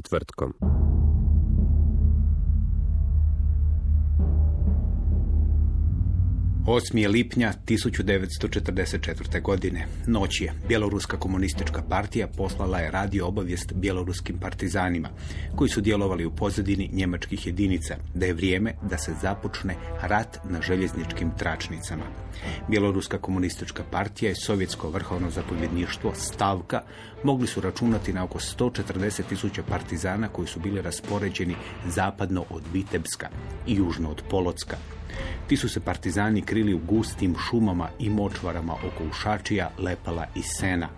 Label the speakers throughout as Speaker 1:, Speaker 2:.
Speaker 1: Četvrtkom.
Speaker 2: Osmi je lipnja 1944. godine. Noć je. Bjeloruska komunistička partija poslala je radio obavijest bjeloruskim partizanima, koji su djelovali u pozadini njemačkih jedinica, da je vrijeme da se započne rat na željezničkim tračnicama. Bjeloruska komunistička partija i sovjetsko vrhovno zapovjedništvo Stavka mogli su računati na oko 140 tisuća partizana koji su bili raspoređeni zapadno od Vitebska i južno od Polocka. Ti su se partizani krili u gustim šumama i močvarama oko Ušačija, Lepala i Sena.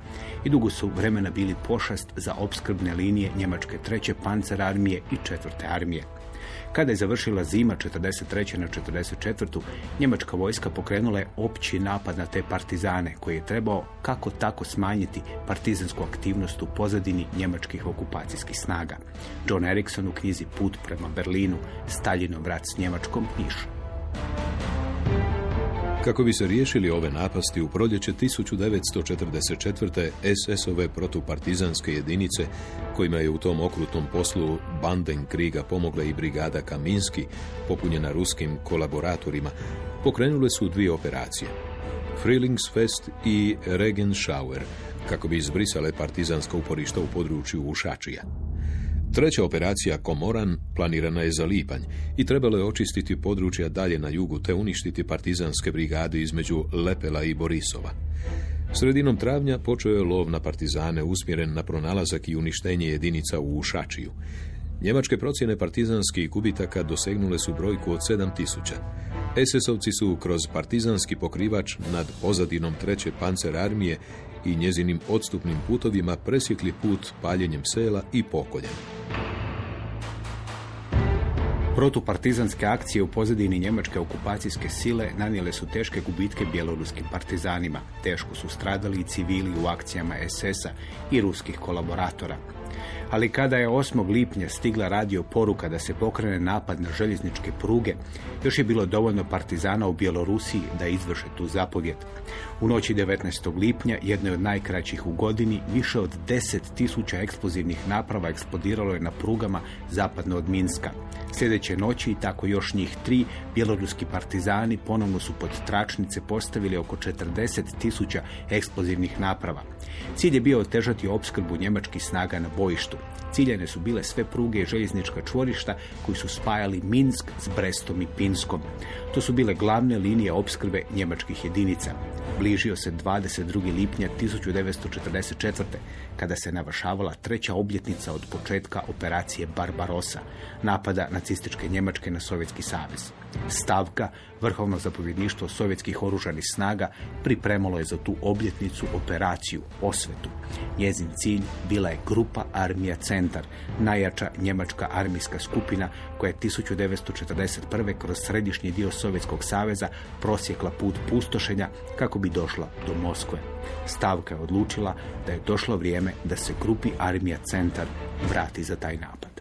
Speaker 2: I dugo su vremena bili pošast za opskrbne linije Njemačke treće pancer armije i četvrte armije. Kada je završila zima 43. na 44. Njemačka vojska pokrenula je opći napad na te partizane koji je trebao kako tako smanjiti partizansku aktivnost u pozadini njemačkih okupacijskih snaga. John Erickson u knjizi Put prema Berlinu, Staljinov rat s Njemačkom piše.
Speaker 3: Kako bi se riješili ove napasti u proljeće 1944. SS-ove protupartizanske jedinice, kojima je u tom okrutnom poslu Banden Kriga pomogla i brigada Kaminski, popunjena ruskim kolaboratorima, pokrenule su dvije operacije. Frilingsfest i Regenschauer, kako bi izbrisale partizanska uporišta u području Ušačija. Treća operacija Komoran planirana je za lipanj i trebalo je očistiti područja dalje na jugu te uništiti partizanske brigade između Lepela i Borisova. Sredinom travnja počeo je lov na partizane usmjeren na pronalazak i uništenje jedinica u Ušačiju. Njemačke procjene partizanskih gubitaka dosegnule su brojku od 7000. SS-ovci su kroz partizanski pokrivač nad pozadinom treće pancer armije i njezinim odstupnim putovima presjekli put paljenjem sela i pokoljem.
Speaker 2: Protupartizanske akcije u pozadini njemačke okupacijske sile nanijele su teške gubitke bjeloruskim partizanima. Teško su stradali i civili u akcijama SS-a i ruskih kolaboratora. Ali kada je 8. lipnja stigla radio poruka da se pokrene napad na željezničke pruge, još je bilo dovoljno partizana u Bjelorusiji da izvrše tu zapovjed. U noći 19. lipnja, jednoj od najkraćih u godini, više od 10.000 eksplozivnih naprava eksplodiralo je na prugama zapadno od Minska. Sljedeće noći i tako još njih tri, bjeloruski partizani ponovno su pod tračnice postavili oko 40.000 eksplozivnih naprava. Cilj je bio otežati opskrbu njemačkih snaga na bojištu. Ciljane su bile sve pruge i željeznička čvorišta koji su spajali Minsk s Brestom i Pinskom. To su bile glavne linije opskrbe njemačkih jedinica. Bližio se 22. lipnja 1944. kada se navršavala treća obljetnica od početka operacije Barbarossa, napada nacističke Njemačke na Sovjetski savez. Stavka, vrhovno zapovjedništvo sovjetskih oružanih snaga, pripremalo je za tu obljetnicu operaciju Osvetu. Njezin cilj bila je grupa Armija Centar, najjača njemačka armijska skupina koja je 1941. kroz središnji dio Sovjetskog saveza prosjekla put pustošenja kako bi došla do Moskve. Stavka je odlučila da je došlo vrijeme da se grupi Armija Centar vrati za taj napad.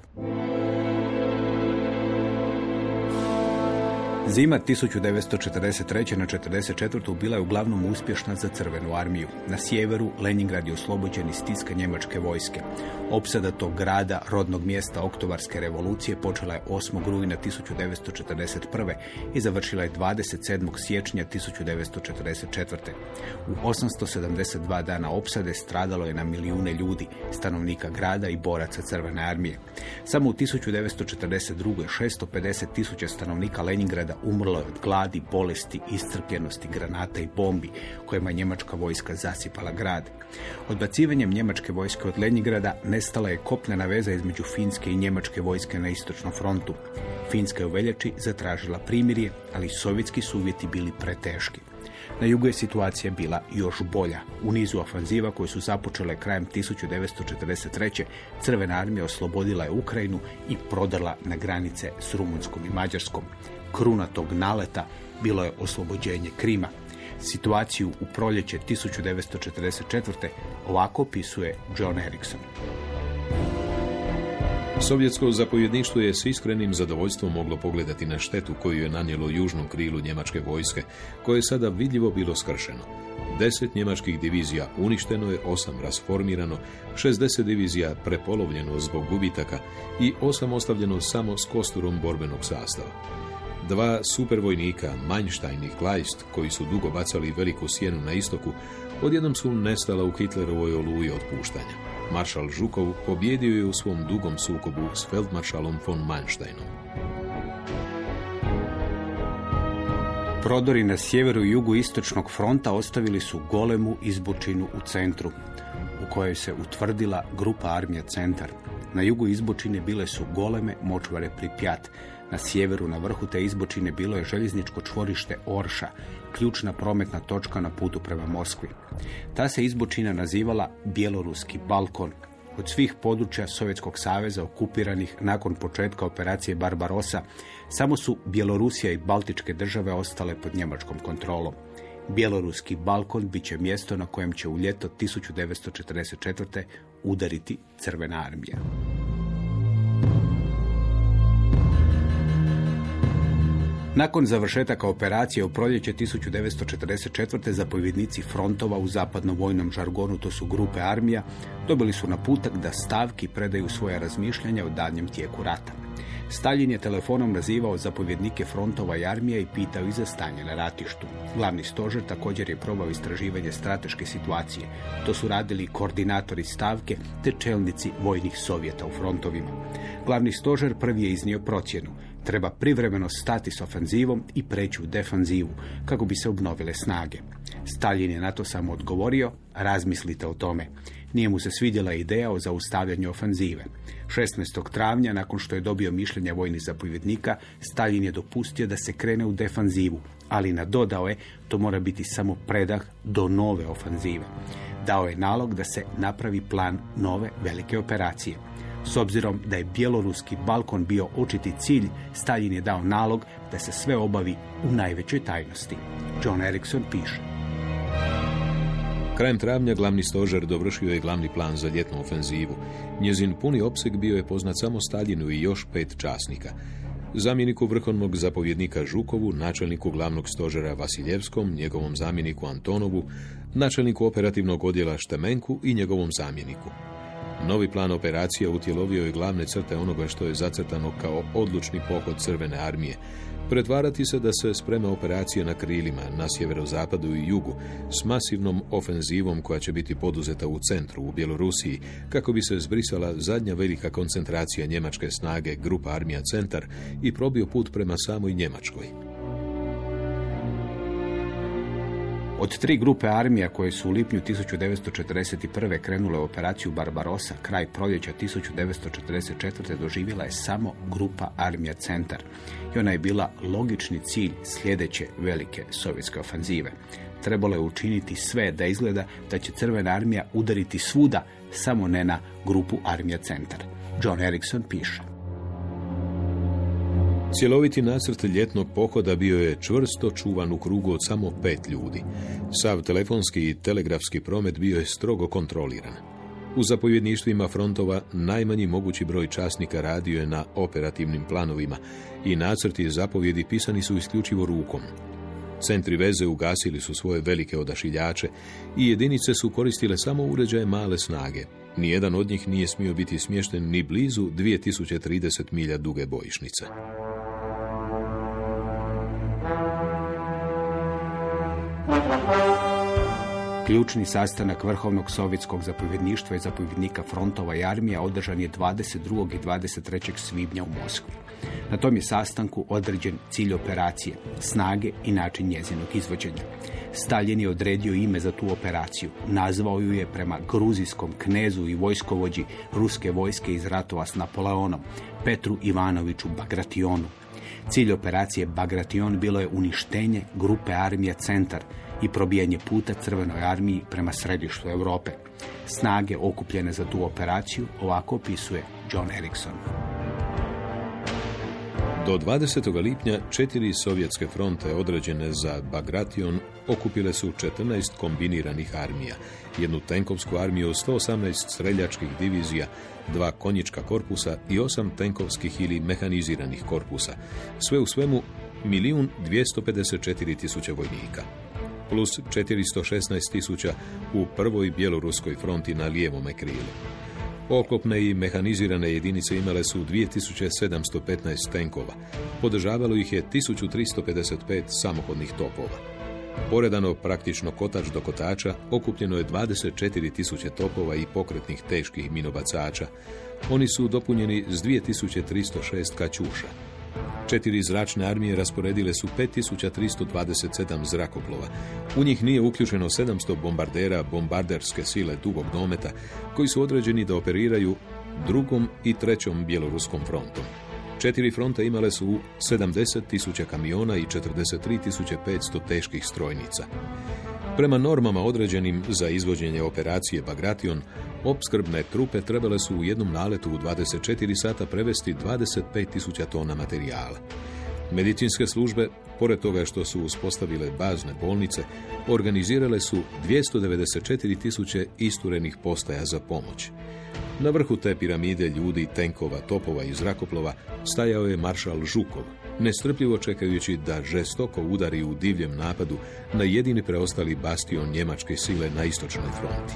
Speaker 2: Zima 1943. na 44. bila je uglavnom uspješna za crvenu armiju. Na sjeveru Leningrad je oslobođen iz stiska njemačke vojske. Opsada tog grada, rodnog mjesta oktobarske revolucije, počela je 8. rujna 1941. i završila je 27. siječnja 1944. U 872 dana opsade stradalo je na milijune ljudi, stanovnika grada i boraca crvene armije. Samo u 1942. 650 tisuća stanovnika Leningrada umrlo je od gladi, bolesti, iscrpljenosti, granata i bombi kojima je njemačka vojska zasipala grad. Odbacivanjem njemačke vojske od Leningrada nestala je kopnena veza između finske i njemačke vojske na istočnom frontu. Finska je u veljači zatražila primirje, ali sovjetski su uvjeti bili preteški. Na jugu je situacija bila još bolja. U nizu ofanziva koje su započele krajem 1943. Crvena armija oslobodila je Ukrajinu i prodala na granice s Rumunskom i Mađarskom. Kruna tog naleta bilo je oslobođenje Krima. Situaciju u proljeće 1944. ovako opisuje John Erickson.
Speaker 3: Sovjetsko zapovjedništvo je s iskrenim zadovoljstvom moglo pogledati na štetu koju je nanijelo južnom krilu njemačke vojske, koje je sada vidljivo bilo skršeno. Deset njemačkih divizija uništeno je, osam rasformirano, 60 divizija prepolovljeno zbog gubitaka i osam ostavljeno samo s kosturom borbenog sastava. Dva supervojnika, Manjštajn i Kleist, koji su dugo bacali veliku sjenu na istoku, odjednom su nestala u Hitlerovoj oluji otpuštanja. Maršal Žukov pobjedio je u svom dugom sukobu s feldmaršalom von Manštajnom.
Speaker 2: Prodori na sjeveru i jugu istočnog fronta ostavili su golemu izbučinu u centru, u kojoj se utvrdila grupa armija Centar. Na jugu izbočine bile su goleme močvare Pripjat. Na sjeveru na vrhu te izbočine bilo je željezničko čvorište Orša, ključna prometna točka na putu prema Moskvi. Ta se izbočina nazivala Bjeloruski balkon. Od svih područja Sovjetskog saveza okupiranih nakon početka operacije Barbarosa, samo su Bjelorusija i Baltičke države ostale pod njemačkom kontrolom. Bjeloruski balkon bit će mjesto na kojem će u ljeto 1944. udariti Crvena armija. Nakon završetaka operacije u proljeće 1944. zapovjednici frontova u zapadnom vojnom žargonu, to su grupe armija, dobili su naputak da stavki predaju svoje razmišljanja o daljnjem tijeku rata. Stalin je telefonom nazivao zapovjednike frontova i armije i pitao i za stanje na ratištu. Glavni stožer također je probao istraživanje strateške situacije. To su radili koordinatori stavke te čelnici vojnih sovjeta u frontovima. Glavni stožer prvi je iznio procjenu. Treba privremeno stati s ofenzivom i preći u defanzivu kako bi se obnovile snage. Stalin je na to samo odgovorio, razmislite o tome. Nije mu se svidjela ideja o zaustavljanju ofenzive. 16. travnja, nakon što je dobio mišljenja vojnih zapovjednika, Stalin je dopustio da se krene u defanzivu, ali nadodao je to mora biti samo predah do nove ofenzive. Dao je nalog da se napravi plan nove velike operacije. S obzirom da je bjeloruski balkon bio očiti cilj, Stalin je dao nalog da se sve obavi u najvećoj tajnosti. John Erickson piše.
Speaker 3: Krajem travnja glavni stožer dovršio je glavni plan za ljetnu ofenzivu. Njezin puni opseg bio je poznat samo Staljinu i još pet časnika. Zamjeniku vrhovnog zapovjednika Žukovu, načelniku glavnog stožera Vasiljevskom, njegovom zamjeniku Antonovu, načelniku operativnog odjela Štemenku i njegovom zamjeniku. Novi plan operacija utjelovio je glavne crte onoga što je zacrtano kao odlučni pohod Crvene armije, pretvarati se da se sprema operacija na krilima, na sjeverozapadu i jugu, s masivnom ofenzivom koja će biti poduzeta u centru, u Bjelorusiji, kako bi se zbrisala zadnja velika koncentracija njemačke snage, grupa armija Centar i probio put prema samoj Njemačkoj.
Speaker 2: Od tri grupe armija koje su u lipnju 1941. krenule u operaciju Barbarosa, kraj proljeća 1944. doživjela je samo grupa armija Centar. I ona je bila logični cilj sljedeće velike sovjetske ofanzive. Trebalo je učiniti sve da izgleda da će Crvena armija udariti svuda, samo ne na grupu armija Centar. John Erickson piše.
Speaker 3: Cjeloviti nacrt ljetnog pohoda bio je čvrsto čuvan u krugu od samo pet ljudi. Sav telefonski i telegrafski promet bio je strogo kontroliran. U zapovjedništvima frontova najmanji mogući broj časnika radio je na operativnim planovima i nacrti zapovjedi pisani su isključivo rukom. Centri veze ugasili su svoje velike odašiljače i jedinice su koristile samo uređaje male snage. Nijedan od njih nije smio biti smješten ni blizu 2030 milja duge bojišnice.
Speaker 2: Ključni sastanak Vrhovnog sovjetskog zapovjedništva i zapovjednika frontova i armija održan je 22. i 23. svibnja u Moskvi. Na tom je sastanku određen cilj operacije, snage i način njezinog izvođenja. Stalin je odredio ime za tu operaciju. Nazvao ju je prema gruzijskom knezu i vojskovođi ruske vojske iz ratova s Napoleonom, Petru Ivanoviću Bagrationu. Cilj operacije Bagration bilo je uništenje grupe armije Centar i probijanje puta Crvenoj armiji prema središtu Europe. Snage okupljene za tu operaciju ovako opisuje John Erickson.
Speaker 3: Do 20. lipnja četiri sovjetske fronte određene za Bagration okupile su 14 kombiniranih armija, jednu tenkovsku armiju, 118 streljačkih divizija, dva konjička korpusa i osam tenkovskih ili mehaniziranih korpusa. Sve u svemu milijun 254 tisuće vojnika plus 416 tisuća u prvoj bjeloruskoj fronti na lijevome krilu. Oklopne i mehanizirane jedinice imale su 2715 tenkova. Podržavalo ih je 1355 samohodnih topova. Poredano praktično kotač do kotača okupljeno je 24.000 topova i pokretnih teških minobacača. Oni su dopunjeni s 2306 kaćuša. Četiri zračne armije rasporedile su 5327 zrakoplova. U njih nije uključeno 700 bombardera bombarderske sile dugog dometa koji su određeni da operiraju drugom i trećom bjeloruskom frontom. Četiri fronta imale su 70.000 kamiona i 43.500 teških strojnica. Prema normama određenim za izvođenje operacije Bagration, opskrbne trupe trebale su u jednom naletu u 24 sata prevesti 25.000 tona materijala. Medicinske službe, pored toga što su uspostavile bazne bolnice, organizirale su 294.000 isturenih postaja za pomoć. Na vrhu te piramide ljudi, tenkova, topova i zrakoplova stajao je maršal Žukov, nestrpljivo čekajući da žestoko udari u divljem napadu na jedini preostali bastion njemačke sile na istočnoj fronti.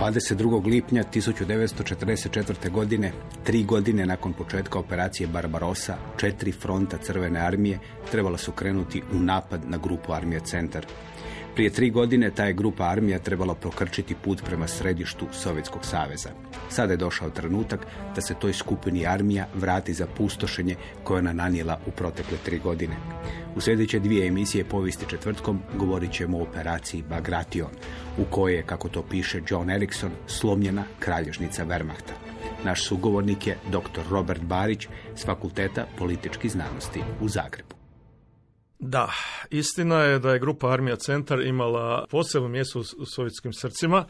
Speaker 2: 22. lipnja 1944. godine, tri godine nakon početka operacije Barbarosa, četiri fronta Crvene armije trebala su krenuti u napad na grupu armije Centar. Prije tri godine ta je grupa armija trebala prokrčiti put prema središtu Sovjetskog saveza. Sada je došao trenutak da se toj skupini armija vrati za pustošenje koje ona nanijela u protekle tri godine. U sljedeće dvije emisije povijesti četvrtkom govorit ćemo o operaciji Bagration, u kojoj je, kako to piše John Erickson, slomljena kralježnica Wehrmachta. Naš sugovornik je dr. Robert Barić s Fakulteta političkih znanosti u Zagrebu.
Speaker 4: Da, istina je da je grupa Armija Centar imala posebno mjesto u sovjetskim srcima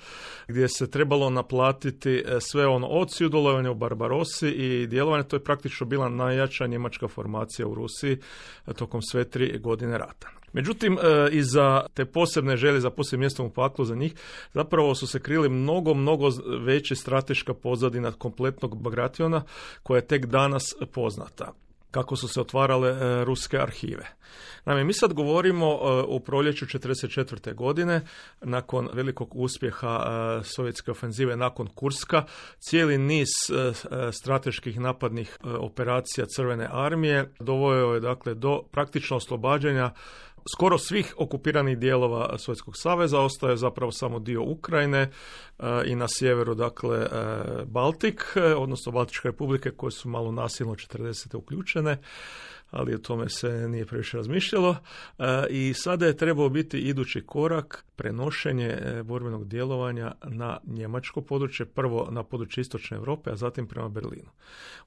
Speaker 4: gdje se trebalo naplatiti e, sve ono od sudjelovanja u Barbarosi i djelovanje. To je praktično bila najjača njemačka formacija u Rusiji e, tokom sve tri godine rata. Međutim, e, i za te posebne želje za posebnim mjestom u paklu za njih, zapravo su se krili mnogo, mnogo veća strateška pozadina kompletnog Bagrationa koja je tek danas poznata kako su se otvarale ruske arhive. Naime, mi sad govorimo e, u proljeću 1944. godine, nakon velikog uspjeha e, sovjetske ofenzive nakon Kurska, cijeli niz strateških napadnih operacija Crvene armije dovojao je dakle do praktično oslobađanja skoro svih okupiranih dijelova Sovjetskog saveza, ostaje zapravo samo dio Ukrajine e, i na sjeveru, dakle, e, Baltik, e, odnosno Baltičke republike koje su malo nasilno 40. uključene ali o tome se nije previše razmišljalo. E, I sada je trebao biti idući korak prenošenje e, borbenog djelovanja na njemačko područje, prvo na područje istočne Europe, a zatim prema Berlinu.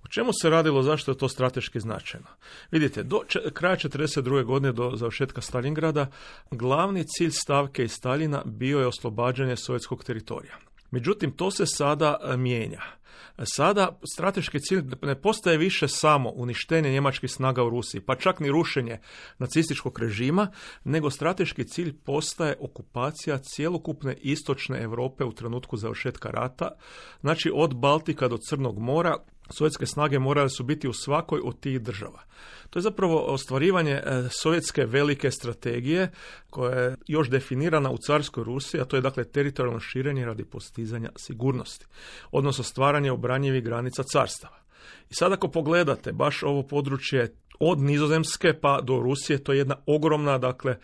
Speaker 4: O čemu se radilo, zašto je to strateški značajno? Vidite, do kraja 1942. godine do završetka Stalingrada, glavni cilj stavke i Stalina bio je oslobađanje sovjetskog teritorija. Međutim, to se sada e, mijenja. Sada strateški cilj ne postaje više samo uništenje njemačkih snaga u Rusiji, pa čak ni rušenje nacističkog režima, nego strateški cilj postaje okupacija cjelokupne istočne Europe u trenutku završetka rata, znači od Baltika do Crnog mora, sovjetske snage morale su biti u svakoj od tih država. To je zapravo ostvarivanje e, sovjetske velike strategije koja je još definirana u carskoj Rusiji, a to je dakle teritorijalno širenje radi postizanja sigurnosti, odnosno stvaranje obranjivih granica carstava. I sad ako pogledate baš ovo područje od Nizozemske pa do Rusije, to je jedna ogromna dakle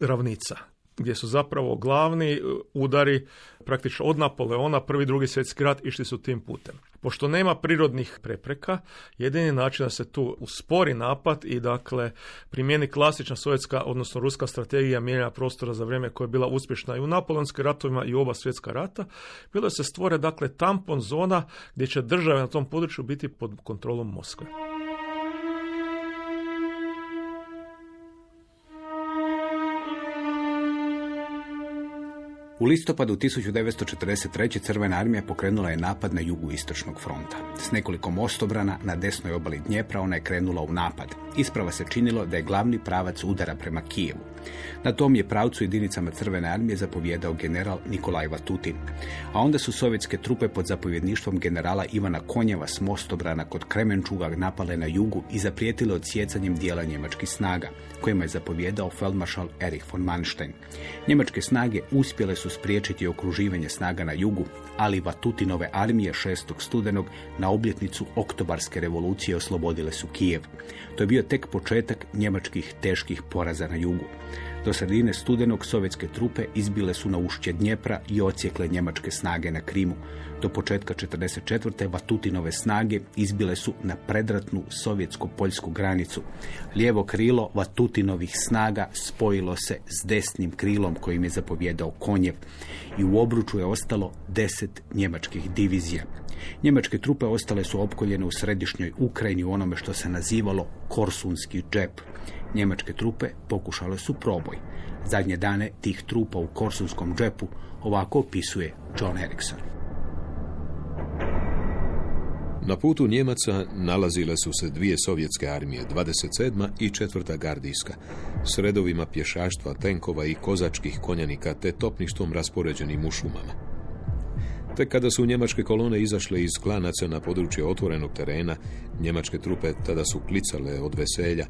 Speaker 4: ravnica gdje su zapravo glavni e, udari praktično od Napoleona, prvi drugi svjetski rat išli su tim putem. Pošto nema prirodnih prepreka, jedini način da se tu uspori napad i dakle primjeni klasična sovjetska, odnosno ruska strategija mijenjanja prostora za vrijeme koja je bila uspješna i u napoleonskim ratovima i u oba svjetska rata, bilo da se stvore dakle tampon zona gdje će države na tom području biti pod kontrolom Moskve.
Speaker 2: U listopadu 1943. Crvena armija pokrenula je napad na jugu istočnog fronta. S nekoliko mostobrana na desnoj obali Dnjepra ona je krenula u napad. Isprava se činilo da je glavni pravac udara prema Kijevu. Na tom je pravcu jedinicama Crvene armije zapovjedao general Nikolaj Vatutin. A onda su sovjetske trupe pod zapovjedništvom generala Ivana Konjeva s mostobrana kod Kremenčuga napale na jugu i zaprijetile odsjecanjem dijela njemačkih snaga, kojima je zapovjedao feldmaršal Erich von Manstein. Njemačke snage uspjele su spriječiti okruživanje snaga na jugu, ali Vatutinove armije 6. studenog na obljetnicu oktobarske revolucije oslobodile su Kijev. To je bio tek početak njemačkih teških poraza na jugu. Do sredine studenog sovjetske trupe izbile su na ušće Dnjepra i ocijekle njemačke snage na Krimu. Do početka 44. Vatutinove snage izbile su na predratnu sovjetsko-poljsku granicu. Lijevo krilo Vatutinovih snaga spojilo se s desnim krilom kojim je zapovjedao Konjev i u obruču je ostalo deset njemačkih divizija. Njemačke trupe ostale su opkoljene u središnjoj Ukrajini u onome što se nazivalo Korsunski džep. Njemačke trupe pokušale su proboj. Zadnje dane tih trupa u Korsunskom džepu ovako opisuje John Erickson.
Speaker 3: Na putu Njemaca nalazile su se dvije sovjetske armije, 27. i 4. gardijska, s redovima pješaštva, tenkova i kozačkih konjanika te topništvom raspoređenim u šumama. Tek kada su njemačke kolone izašle iz klanaca na područje otvorenog terena, njemačke trupe tada su klicale od veselja,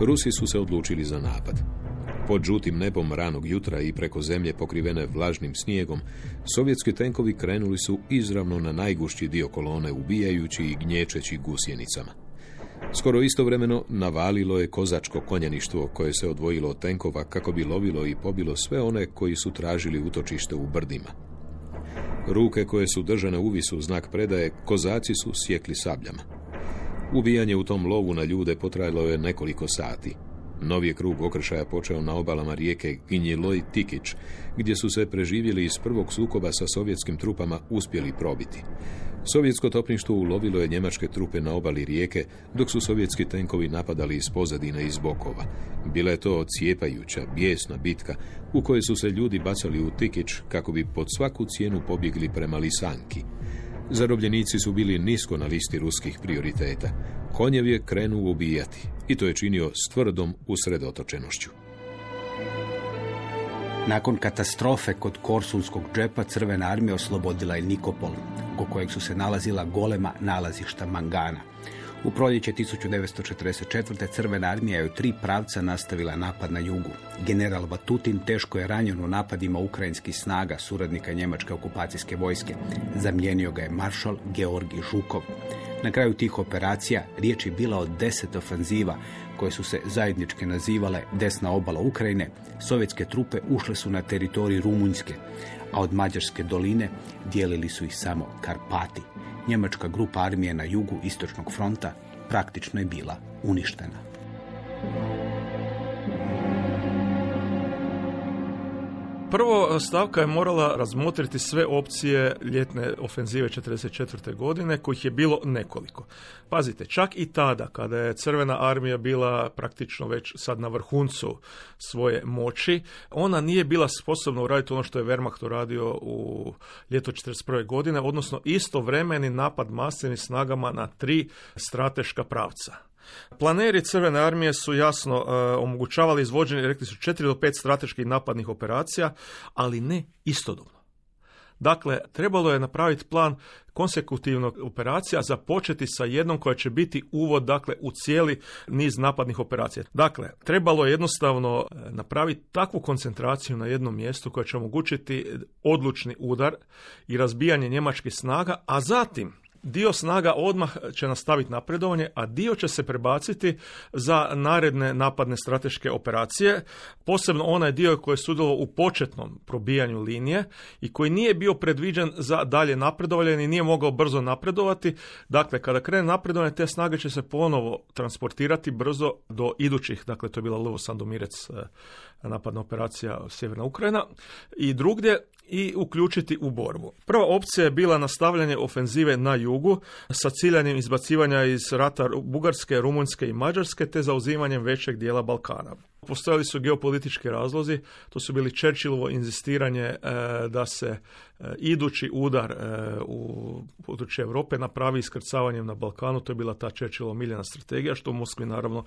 Speaker 3: Rusi su se odlučili za napad. Pod žutim nebom ranog jutra i preko zemlje pokrivene vlažnim snijegom, sovjetski tenkovi krenuli su izravno na najgušći dio kolone, ubijajući i gnječeći gusjenicama. Skoro istovremeno navalilo je kozačko konjaništvo koje se odvojilo od tenkova kako bi lovilo i pobilo sve one koji su tražili utočište u brdima. Ruke koje su držane u visu znak predaje, kozaci su sjekli sabljama. Ubijanje u tom lovu na ljude potrajalo je nekoliko sati. Novi krug okršaja počeo na obalama rijeke Ginjiloj Tikić, gdje su se preživjeli iz prvog sukoba sa sovjetskim trupama uspjeli probiti. Sovjetsko topništvo ulovilo je njemačke trupe na obali rijeke, dok su sovjetski tenkovi napadali iz pozadine i iz bokova. Bila je to ocijepajuća, bijesna bitka u kojoj su se ljudi bacali u Tikić kako bi pod svaku cijenu pobjegli prema Lisanki. Zarobljenici su bili nisko na listi ruskih prioriteta. Konjev je krenuo ubijati i to je činio s tvrdom usredotočenošću.
Speaker 2: Nakon katastrofe kod Korsunskog džepa Crvena armija oslobodila je Nikopol, oko kojeg su se nalazila golema nalazišta mangana. U proljeće 1944. Crvena armija je u tri pravca nastavila napad na jugu. General Vatutin teško je ranjen u napadima ukrajinskih snaga suradnika njemačke okupacijske vojske. Zamijenio ga je maršal Georgi Žukov. Na kraju tih operacija riječ je bila o deset ofanziva koje su se zajedničke nazivale desna obala Ukrajine. Sovjetske trupe ušle su na teritorij Rumunjske, a od Mađarske doline dijelili su ih samo Karpati. Njemačka grupa armije na jugu istočnog fronta praktično je bila uništena.
Speaker 4: Prvo, stavka je morala razmotriti sve opcije ljetne ofenzive 44. godine, kojih je bilo nekoliko. Pazite, čak i tada, kada je Crvena armija bila praktično već sad na vrhuncu svoje moći, ona nije bila sposobna uraditi ono što je Wehrmacht uradio u ljeto 41. godine, odnosno istovremeni napad masivnim snagama na tri strateška pravca. Planeri Crvene armije su jasno e, omogućavali izvođenje, rekli su, 4 do 5 strateških napadnih operacija, ali ne istodobno. Dakle, trebalo je napraviti plan konsekutivnog operacija, započeti sa jednom koja će biti uvod dakle, u cijeli niz napadnih operacija. Dakle, trebalo je jednostavno e, napraviti takvu koncentraciju na jednom mjestu koja će omogućiti odlučni udar i razbijanje njemačkih snaga, a zatim dio snaga odmah će nastaviti napredovanje, a dio će se prebaciti za naredne napadne strateške operacije, posebno onaj dio koji je sudjelovao u početnom probijanju linije i koji nije bio predviđen za dalje napredovanje i nije mogao brzo napredovati. Dakle, kada krene napredovanje, te snage će se ponovo transportirati brzo do idućih, dakle to je bila Lvo Sandomirec eh, napadna operacija Sjeverna Ukrajina i drugdje i uključiti u borbu. Prva opcija je bila nastavljanje ofenzive na jugu sa ciljanjem izbacivanja iz rata Bugarske, Rumunjske i Mađarske te zauzimanjem većeg dijela Balkana. Postojali su geopolitički razlozi, to su bili Churchillovo inzistiranje e, da se e, idući udar e, u području Europe napravi iskrcavanjem na Balkanu, to je bila ta Churchillova miljena strategija, što u Moskvi naravno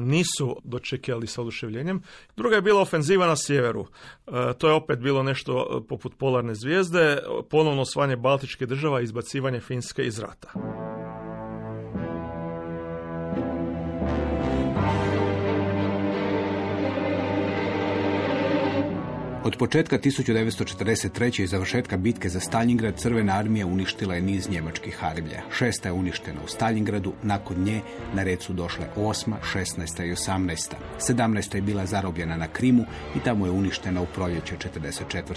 Speaker 4: nisu dočekali sa oduševljenjem. Druga je bila ofenziva na sjeveru, to je opet bilo nešto poput polarne zvijezde, ponovno osvanje Baltičke država i izbacivanje Finske iz rata.
Speaker 2: Od početka 1943. i završetka bitke za Stalingrad Crvena armija uništila je niz njemačkih armija. Šesta je uništena u Stalingradu, nakon nje na red su došle osma, 16. i 18. 17. je bila zarobljena na Krimu i tamo je uništena u proljeće 44.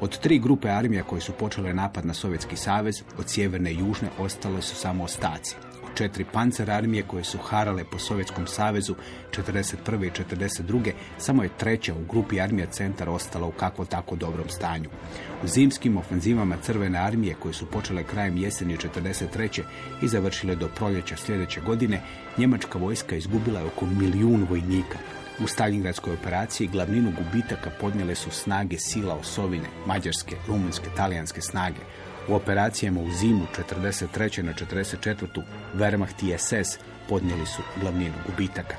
Speaker 2: Od tri grupe armija koje su počele napad na Sovjetski savez, od sjeverne i južne ostale su samo ostaci četiri pancer armije koje su harale po Sovjetskom savezu 1941. i 1942. samo je treća u grupi armija centar ostala u kakvo tako dobrom stanju. U zimskim ofenzivama Crvene armije koje su počele krajem jeseni 1943. i završile do proljeća sljedeće godine, njemačka vojska izgubila je oko milijun vojnika. U Stalingradskoj operaciji glavninu gubitaka podnijele su snage sila Osovine, mađarske, rumunjske, talijanske snage. U operacijama u zimu 43. na 44. Wehrmacht i SS podnijeli su glavninu gubitaka.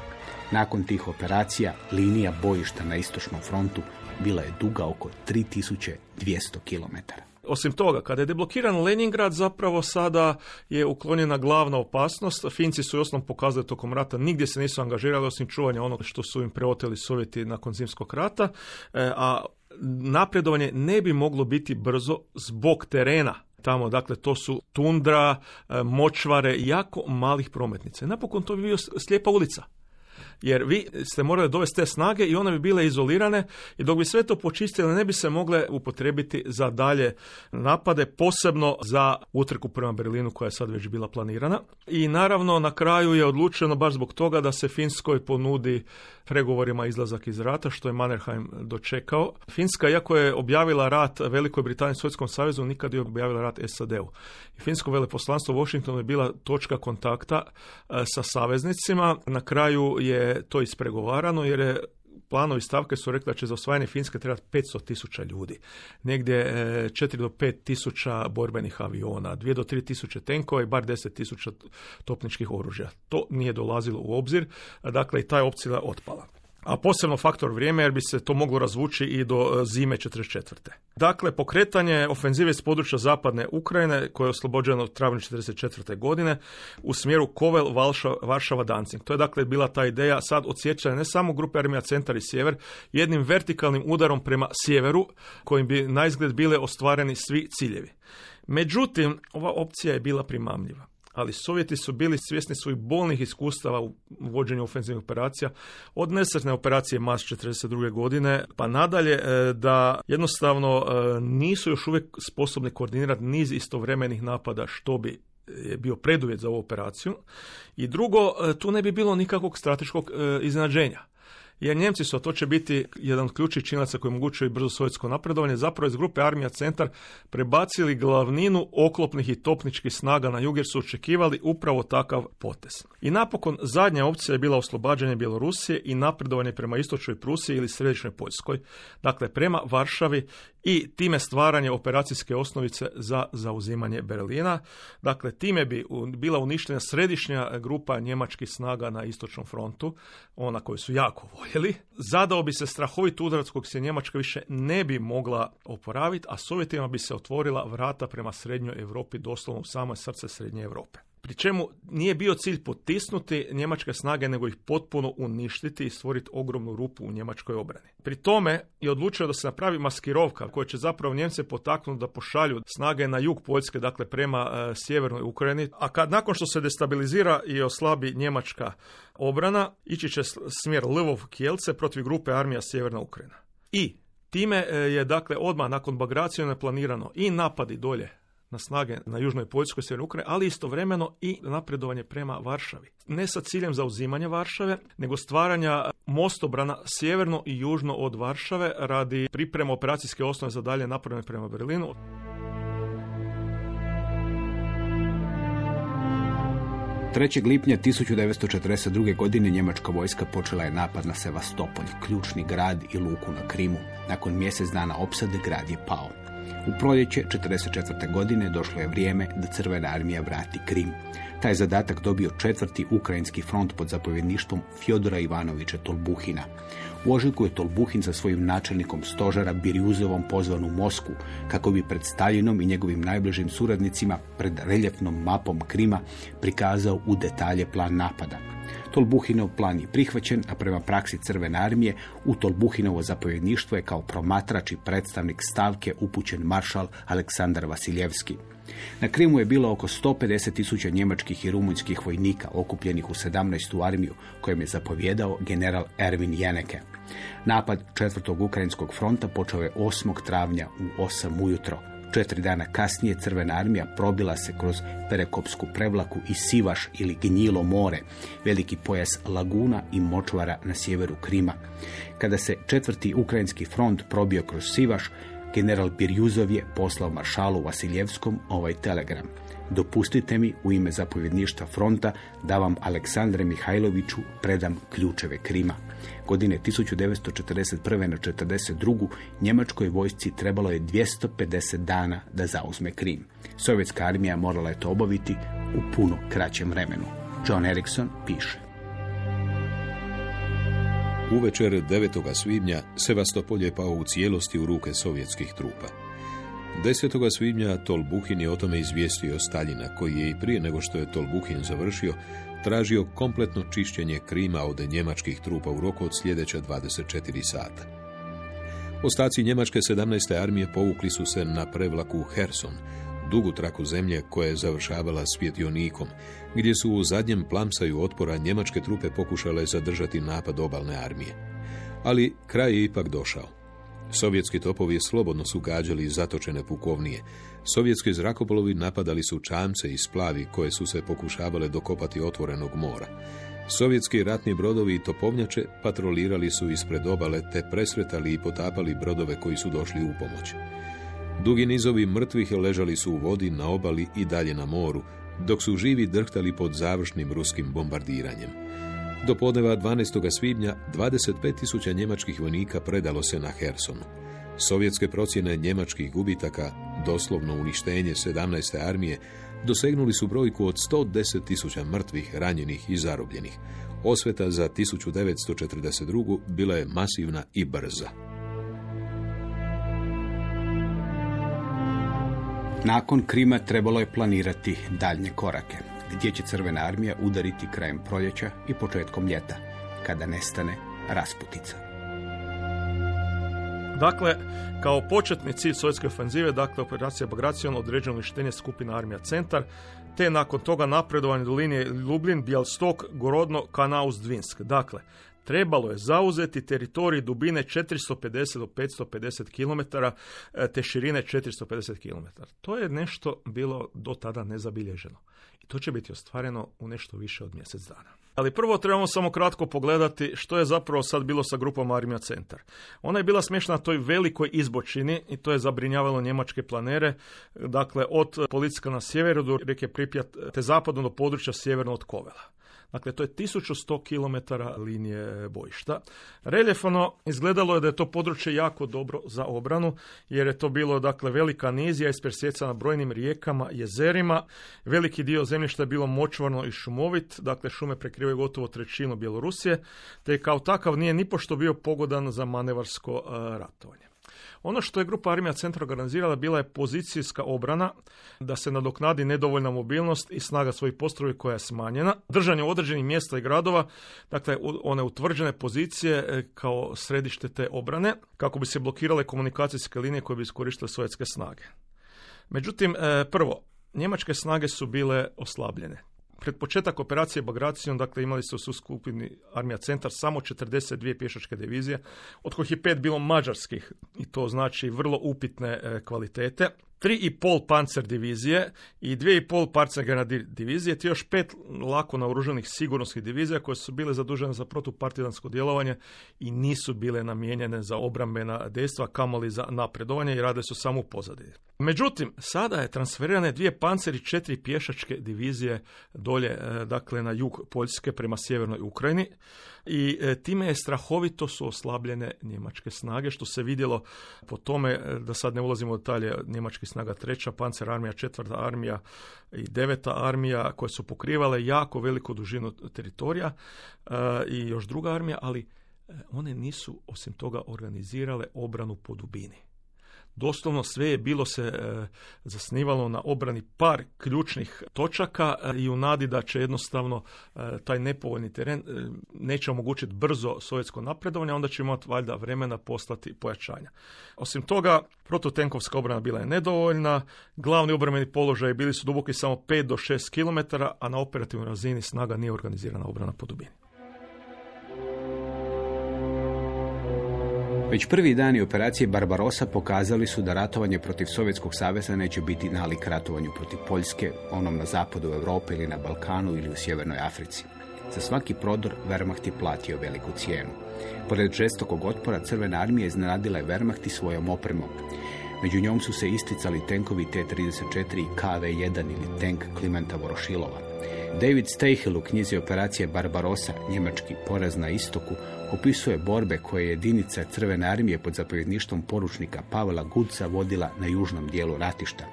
Speaker 2: Nakon tih operacija linija bojišta na istočnom frontu bila je duga oko 3200 km.
Speaker 4: Osim toga, kada je deblokiran Leningrad, zapravo sada je uklonjena glavna opasnost. Finci su osnovom pokazali tokom rata, nigdje se nisu angažirali osim čuvanja onoga što su im preoteli Sovjeti nakon zimskog rata, e, a napredovanje ne bi moglo biti brzo zbog terena tamo, dakle to su tundra, e, močvare, jako malih prometnica. Napokon to bi bio slijepa ulica jer vi ste morali dovesti te snage i one bi bile izolirane i dok bi sve to počistili ne bi se mogle upotrebiti za dalje napade, posebno za utrku prema Berlinu koja je sad već bila planirana. I naravno na kraju je odlučeno baš zbog toga da se Finskoj ponudi pregovorima izlazak iz rata, što je Mannerheim dočekao. Finska, iako je objavila rat Velikoj Britaniji i Sovjetskom savezu, nikad je objavila rat SAD-u. Finsko veleposlanstvo u Washingtonu je bila točka kontakta e, sa saveznicima. Na kraju je to ispregovarano jer je planovi stavke su rekli da će za osvajanje Finske trebati 500 tisuća ljudi. Negdje 4 e, do 5 tisuća borbenih aviona, 2 do 3 tisuće tenkova i bar 10 tisuća topničkih oružja. To nije dolazilo u obzir, dakle i ta opcija otpala a posebno faktor vrijeme jer bi se to moglo razvući i do e, zime 44. Dakle, pokretanje ofenzive s područja zapadne Ukrajine koje je oslobođeno od travnja 44. godine u smjeru Kovel, Varšava, Dancing. To je dakle bila ta ideja sad odsjećanja ne samo grupe armija centar i sjever, jednim vertikalnim udarom prema sjeveru kojim bi na izgled bile ostvareni svi ciljevi. Međutim, ova opcija je bila primamljiva ali Sovjeti su bili svjesni svojih bolnih iskustava u vođenju ofenzivnih operacija, od nesretne operacije MAS 42. godine, pa nadalje e, da jednostavno e, nisu još uvijek sposobni koordinirati niz istovremenih napada što bi je bio preduvjet za ovu operaciju. I drugo, e, tu ne bi bilo nikakvog strateškog iznenađenja jer Njemci su, a to će biti jedan od ključnih činaca koji omogućuje brzo sovjetsko napredovanje, zapravo iz grupe Armija Centar prebacili glavninu oklopnih i topničkih snaga na jug jer su očekivali upravo takav potez. I napokon zadnja opcija je bila oslobađanje Bjelorusije i napredovanje prema istočnoj Prusiji ili središnjoj Poljskoj, dakle prema Varšavi i time stvaranje operacijske osnovice za zauzimanje Berlina. Dakle, time bi bila uništena središnja grupa njemačkih snaga na istočnom frontu, ona koju su jako voljeli. Zadao bi se strahovit udarac kog se Njemačka više ne bi mogla oporaviti, a Sovjetima bi se otvorila vrata prema srednjoj Europi, doslovno u samo srce srednje Europe pri čemu nije bio cilj potisnuti njemačke snage, nego ih potpuno uništiti i stvoriti ogromnu rupu u njemačkoj obrani. Pri tome je odlučio da se napravi maskirovka koja će zapravo Njemce potaknuti da pošalju snage na jug Poljske, dakle prema e, sjevernoj Ukrajini, a kad nakon što se destabilizira i oslabi njemačka obrana, ići će smjer Lvov Kijelce protiv grupe armija Sjeverna Ukrajina. I time e, je dakle odmah nakon Bagracijona planirano i napadi dolje na snage na južnoj Poljskoj, sjevernoj Ukrajini, ali istovremeno i napredovanje prema Varšavi. Ne sa ciljem zauzimanja Varšave, nego stvaranja mostobrana sjeverno i južno od Varšave radi priprema operacijske osnove za dalje napredovanje prema Berlinu.
Speaker 2: 3. lipnja 1942. godine njemačka vojska počela je napad na Sevastopolj, ključni grad i luku na Krimu. Nakon mjesec dana opsade grad je pao. U proljeće 1944. godine došlo je vrijeme da Crvena armija vrati Krim. Taj zadatak dobio četvrti ukrajinski front pod zapovjedništvom Fjodora Ivanovića Tolbuhina. U ožujku je Tolbuhin sa svojim načelnikom stožara Birjuzovom pozvan u Mosku kako bi pred Stalinom i njegovim najbližim suradnicima pred reljefnom mapom Krima prikazao u detalje plan napada. Tolbuhinov plan je prihvaćen, a prema praksi Crvene armije u Tolbuhinovo zapovjedništvo je kao promatrač i predstavnik stavke upućen maršal Aleksandar Vasiljevski. Na Krimu je bilo oko 150 tisuća njemačkih i rumunjskih vojnika okupljenih u 17. armiju kojem je zapovjedao general Erwin Jeneke. Napad četvrtog ukrajinskog fronta počeo je 8. travnja u 8 ujutro. Četiri dana kasnije Crvena armija probila se kroz Perekopsku prevlaku i Sivaš ili Gnjilo more, veliki pojas laguna i močvara na sjeveru Krima. Kada se četvrti ukrajinski front probio kroz Sivaš, general Birjuzov je poslao maršalu Vasiljevskom ovaj telegram. Dopustite mi u ime zapovjedništva fronta da vam Aleksandre Mihajloviću predam ključeve Krima. Godine 1941. na 1942. njemačkoj vojsci trebalo je 250 dana da zauzme Krim. Sovjetska armija morala je to obaviti u puno kraćem vremenu. John Erickson piše.
Speaker 3: Uvečer 9. svibnja Sevastopol je pao u cijelosti u ruke sovjetskih trupa. 10. svibnja Tolbuhin je o tome izvijestio Staljina, koji je i prije nego što je Tolbuhin završio, tražio kompletno čišćenje Krima od njemačkih trupa u roku od sljedeća 24 sata. Ostaci njemačke 17. armije povukli su se na prevlaku Herson, dugu traku zemlje koja je završavala svjetionikom, gdje su u zadnjem plamsaju otpora njemačke trupe pokušale zadržati napad obalne armije. Ali kraj je ipak došao. Sovjetski topovi slobodno su gađali zatočene pukovnije. Sovjetski zrakoplovi napadali su čamce i splavi koje su se pokušavale dokopati otvorenog mora. Sovjetski ratni brodovi i topovnjače patrolirali su ispred obale te presretali i potapali brodove koji su došli u pomoć. Dugi nizovi mrtvih ležali su u vodi na obali i dalje na moru, dok su živi drhtali pod završnim ruskim bombardiranjem. Do podneva 12. svibnja 25.000 njemačkih vojnika predalo se na Hersonu. Sovjetske procjene njemačkih gubitaka, doslovno uništenje 17. armije, dosegnuli su brojku od 110.000 mrtvih, ranjenih i zarobljenih. Osveta za 1942. bila je masivna i brza.
Speaker 2: Nakon Krima trebalo je planirati daljnje korake, gdje će Crvena armija udariti krajem proljeća i početkom ljeta, kada nestane rasputica.
Speaker 4: Dakle, kao početni cilj sovjetske ofenzive, dakle operacija Bagracion određeno uništenje skupina armija Centar, te nakon toga napredovanje do linije Lublin, Bjelstok, Gorodno, Kanaus, Dvinsk. Dakle, trebalo je zauzeti teritorij dubine 450 do 550 km te širine 450 km. To je nešto bilo do tada nezabilježeno. I to će biti ostvareno u nešto više od mjesec dana. Ali prvo trebamo samo kratko pogledati što je zapravo sad bilo sa grupom Armija Centar. Ona je bila smješna na toj velikoj izbočini i to je zabrinjavalo njemačke planere, dakle od Policka na sjeveru do rijeke Pripjat te zapadno do područja sjeverno od Kovela. Dakle, to je 1100 km linije bojišta. Reljefano izgledalo je da je to područje jako dobro za obranu, jer je to bilo dakle velika nizija ispresjecana brojnim rijekama, jezerima. Veliki dio zemljišta je bilo močvarno i šumovit, dakle šume prekrivaju gotovo trećinu Bjelorusije, te kao takav nije nipošto bio pogodan za manevarsko e, ratovanje. Ono što je grupa Armija Centra organizirala bila je pozicijska obrana, da se nadoknadi nedovoljna mobilnost i snaga svojih postrovi koja je smanjena, držanje određenih mjesta i gradova, dakle one utvrđene pozicije e, kao središte te obrane, kako bi se blokirale komunikacijske linije koje bi iskoristile sovjetske snage. Međutim, e, prvo, njemačke snage su bile oslabljene. Pred početak operacije Bagracijom, dakle, imali su u skupini Armija Centar samo 42 pješačke divizije, od kojih je pet bilo mađarskih, i to znači vrlo upitne e, kvalitete tri i pol pancer divizije i dvije i pol pancer grenadier divizije, te još pet lako naoružanih sigurnosnih divizija koje su bile zadužene za protupartizansko djelovanje i nisu bile namijenjene za obrambena dejstva, kamoli za napredovanje i rade su samo u pozadini. Međutim, sada je transferirane dvije pancer i četiri pješačke divizije dolje, e, dakle na jug Poljske prema sjevernoj Ukrajini i e, time je strahovito su oslabljene njemačke snage, što se vidjelo po tome, e, da sad ne ulazimo u detalje, njemačkih snaga treća pancer armija, četvrta armija i deveta armija, koje su pokrivale jako veliku dužinu teritorija i još druga armija, ali one nisu osim toga organizirale obranu po dubini. Doslovno sve je bilo se e, zasnivalo na obrani par ključnih točaka e, i u nadi da će jednostavno e, taj nepovoljni teren neće omogućiti brzo sovjetsko napredovanje, onda će imati valjda vremena poslati pojačanja. Osim toga, protutenkovska obrana bila je nedovoljna, glavni obrambeni položaj bili su duboki samo 5 do 6 km, a na operativnoj razini snaga nije organizirana obrana po dubini.
Speaker 2: Već prvi dani operacije Barbarosa pokazali su da ratovanje protiv Sovjetskog saveza neće biti nalik ratovanju protiv Poljske, onom na zapadu Europe ili na Balkanu ili u Sjevernoj Africi. Za svaki prodor Wehrmacht je platio veliku cijenu. Pored žestokog otpora Crvena armija iznenadila je Wehrmacht i svojom opremom. Među njom su se isticali tenkovi T-34 i KV-1 ili tank Klimenta Vorošilova. David Steichel u knjizi Operacije Barbarosa, njemački poraz na istoku, opisuje borbe koje je jedinica Crvene armije pod zapovjedništvom poručnika Pavela Guca vodila na južnom dijelu ratišta.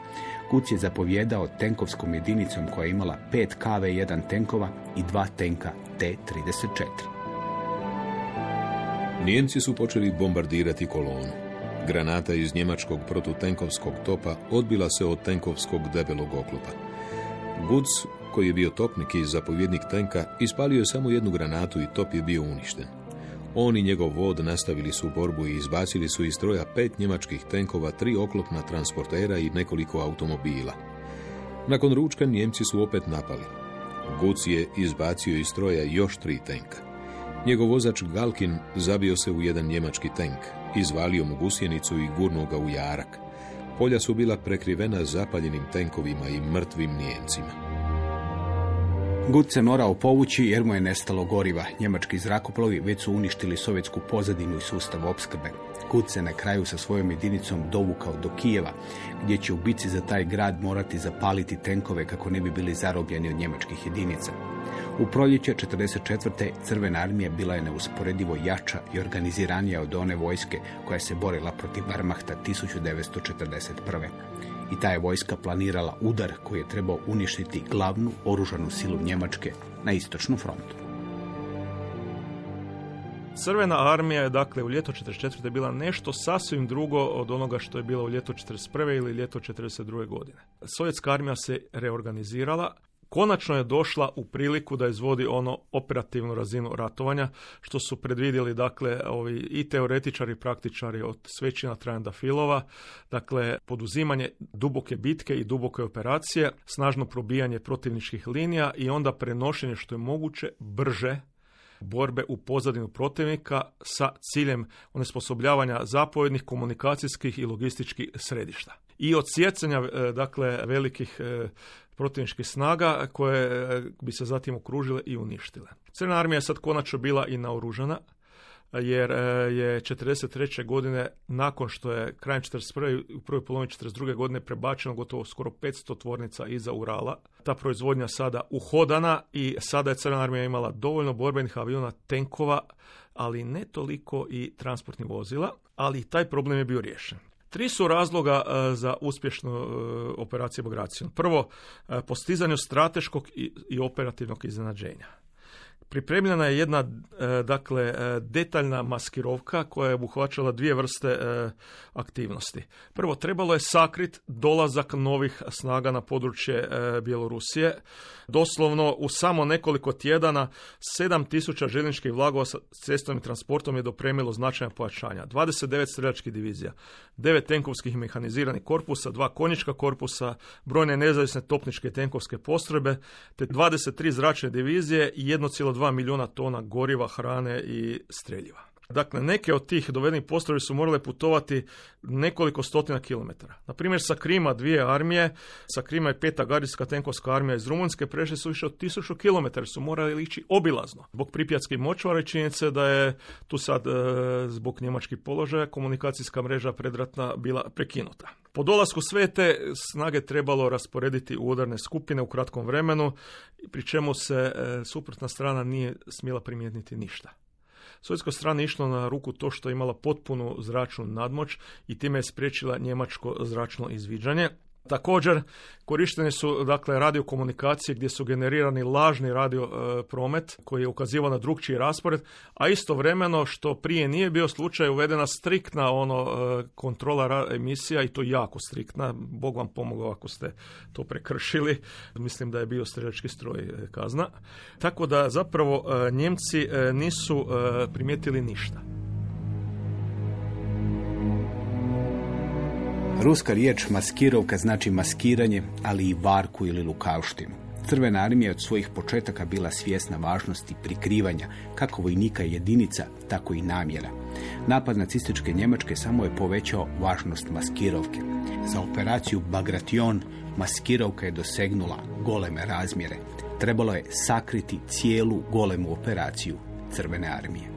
Speaker 2: Guc je zapovjedao tenkovskom jedinicom koja je imala 5 KV-1 tenkova i dva tenka T-34.
Speaker 3: Nijemci su počeli bombardirati kolonu. Granata iz njemačkog protutenkovskog topa odbila se od tenkovskog debelog oklupa. Guc, koji je bio topnik i zapovjednik tenka, ispalio je samo jednu granatu i top je bio uništen. On i njegov vod nastavili su borbu i izbacili su iz stroja pet njemačkih tenkova, tri oklopna transportera i nekoliko automobila. Nakon ručka Njemci su opet napali. Guc je izbacio iz stroja još tri tenka. Njegov vozač Galkin zabio se u jedan njemački tenk, izvalio mu gusjenicu i gurnuo ga u jarak. Polja su bila prekrivena zapaljenim tenkovima i mrtvim Nijemcima.
Speaker 2: Gut se morao povući jer mu je nestalo goriva. Njemački zrakoplovi već su uništili sovjetsku pozadinu i sustav opskrbe. Gut se na kraju sa svojom jedinicom dovukao do Kijeva, gdje će u bici za taj grad morati zapaliti tenkove kako ne bi bili zarobljeni od njemačkih jedinica. U proljeće 44. Crvena armija bila je neusporedivo jača i organiziranija od one vojske koja se borila protiv Wehrmachta 1941 i ta je vojska planirala udar koji je trebao uništiti glavnu oružanu silu Njemačke na istočnu frontu.
Speaker 4: Crvena armija je dakle u ljeto 44. bila nešto sasvim drugo od onoga što je bilo u ljeto 41. ili ljeto 42. godine. Sovjetska armija se reorganizirala, konačno je došla u priliku da izvodi ono operativnu razinu ratovanja, što su predvidjeli dakle ovi i teoretičari i praktičari od Svećina Trajanda Filova, dakle poduzimanje duboke bitke i duboke operacije, snažno probijanje protivničkih linija i onda prenošenje što je moguće brže borbe u pozadinu protivnika sa ciljem onesposobljavanja zapovjednih komunikacijskih i logističkih središta. I od sjecanja e, dakle velikih e, protivničkih snaga koje e, bi se zatim okružile i uništile. Crna armija je sad konačno bila i naoružana, jer e, je 43. godine nakon što je krajem 41. u prvoj polovini 42. godine prebačeno gotovo skoro 500 tvornica iza Urala. Ta proizvodnja sada uhodana i sada je Crna armija imala dovoljno borbenih aviona, tenkova, ali ne toliko i transportnih vozila, ali taj problem je bio riješen. Tri su razloga e, za uspješnu e, operaciju Bagration. Prvo, postizanju strateškog i operativnog iznenađenja. Pripremljena je jedna e, dakle e, detaljna maskirovka koja je obuhvaćala dvije vrste e, aktivnosti. Prvo trebalo je sakrit dolazak novih snaga na područje Bjelorusije. Doslovno u samo nekoliko tjedana 7000 željezničkih vlagova sa cestovnim transportom je dopremilo značajna pojačanja. 29 streljačkih divizija, 9 tenkovskih mehaniziranih korpusa, dva konjička korpusa, brojne nezavisne topničke tenkovske postrojbe, te 23 zračne divizije i 1,2 2 milijuna tona goriva, hrane i streljiva. Dakle, neke od tih dovedenih postrojbi su morale putovati nekoliko stotina kilometara. Na primjer, sa Krima dvije armije, sa Krima je peta gardijska tenkovska armija iz Rumunjske, prešli su više od tisuću kilometara, su morali ići obilazno. Zbog pripjatskih močvara i činjenice da je tu sad, e, zbog njemačkih položaja, komunikacijska mreža predratna bila prekinuta. Po dolasku sve te snage trebalo rasporediti u udarne skupine u kratkom vremenu, pri čemu se e, suprotna strana nije smjela primijetiti ništa. Sovjetskoj strani išlo na ruku to što je imala potpunu zračnu nadmoć i time je spriječila njemačko zračno izviđanje. Također korištene su dakle radiokomunikacije gdje su generirani lažni radio e, promet koji je ukazivao na drugčiji raspored, a istovremeno što prije nije bio slučaj uvedena striktna ono e, kontrola emisija i to jako striktna. Bog vam pomogao ako ste to prekršili. Mislim da je bio streljački stroj e, kazna. Tako da zapravo Njemci nisu primijetili ništa.
Speaker 2: Ruska riječ maskirovka znači maskiranje, ali i varku ili lukavštinu. Crvena armija od svojih početaka bila svjesna važnosti prikrivanja kako vojnika jedinica, tako i namjera. Napad nacističke Njemačke samo je povećao važnost maskirovke. Za operaciju Bagration maskirovka je dosegnula goleme razmjere. Trebalo je sakriti cijelu golemu operaciju Crvene armije.